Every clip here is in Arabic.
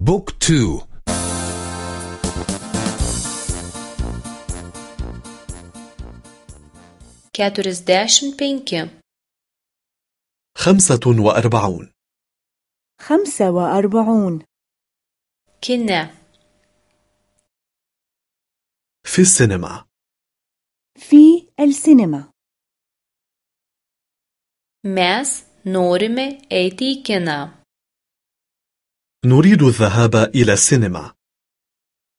بوك تو. Keturiasdešimt penki خمسة وأربعون. خمسة وأربعون. Kine في السينما. في السينما. Norime eiti į kiną نريد الذهاب إلى السينما.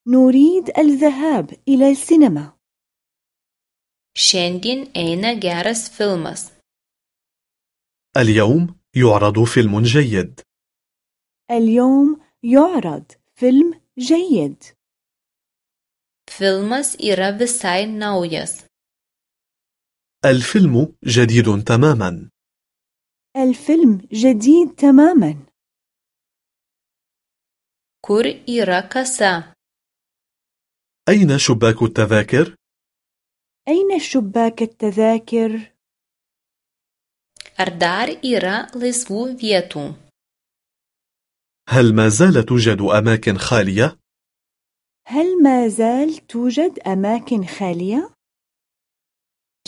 نريد الذهاب إلى السينما. šiandien eina geras filmas اليوم يعرض فيلم جيد. اليوم يعرض فيلم جيد. filmas yra visai naujas الفيلم جديد تماما. الفيلم جديد تماما. Kur yra kasa أين شباك التذاكر؟ أين شباك التذاكر؟ ar dar yra laisvų vietų هل ما زال توجد أماكن خالية؟ هل ما زال توجد أماكن خالية؟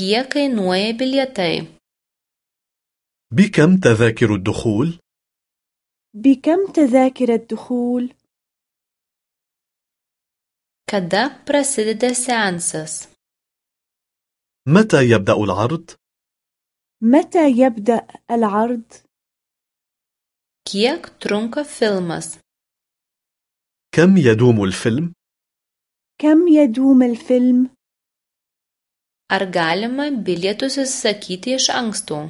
kiek kainuoja bilietai بكم تذاكر الدخول؟ بكم تذاكر الدخول؟ Kada prasideda seansas متى يبدأ العرض؟ متى يبدأ العرض؟ kiek trunka filmas كم يدوم الفيلم؟ كم يدوم الفيلم؟ ar galima bilietus įsisakyti iš anksto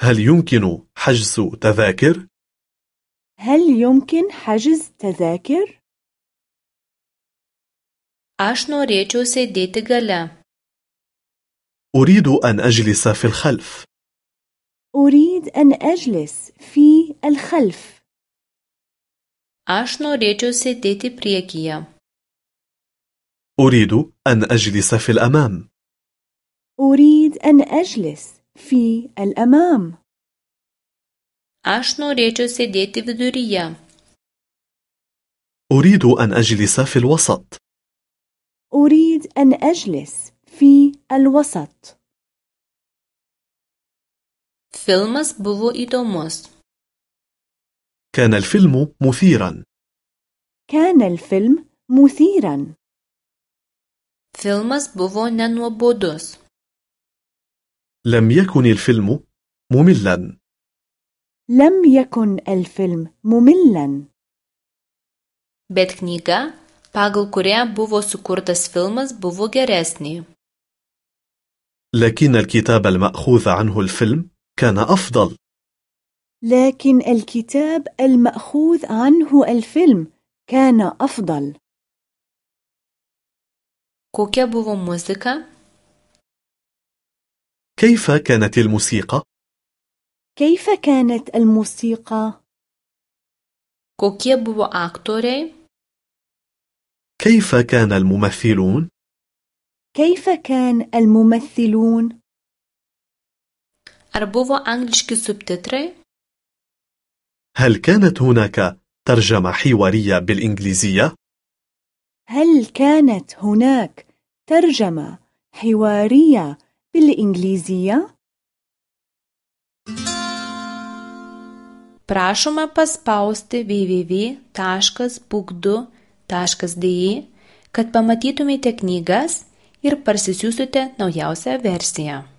هل يمكن حجز تذاكر؟ هل يمكن حجز تذاكر؟ Aš norėčiau sėdėti gale. أريد أن أجلس في الخلف. أريد أن أجلس في الخلف. Aš norėčiau sėdėti priekyje. أريد أن أجلس في الأمام. أريد أن أجلس في الأمام. Aš norėčiau sėdėti viduryje. أريد أن أجلس في الوسط. أريد أن أجلس في الوسط. Filmas buvo įdomus. كان الفيلم مثيرا. كان الفيلم مثيرا. Filmas buvo nenuobodus. لم يكن الفيلم مملا. لم يكن الفيلم مملا. Bet knyga pagal kurią buvo sukurtas filmas buvo geresnė. لكن الكتاب المأخوذ عنه الفيلم كان أفضل. لكن الكتاب المأخوذ عنه الفيلم كان أفضل. Kokia buvo muzika? كيف كانت الموسيقى؟ كيف كانت الموسيقى؟ kokie buvo aktoriai? كيف كان الممثلون؟ كيف كان الممثلون؟ buvo angliški subtitrai هل كانت هناك ترجمة حوارية بالإنجليزية؟ هل كانت هناك ترجمة حوارية بالإنجليزية؟ prašoma paspausti www.book2.de kad pamatytumėte knygas ir parsisiųstumėte naujausią versiją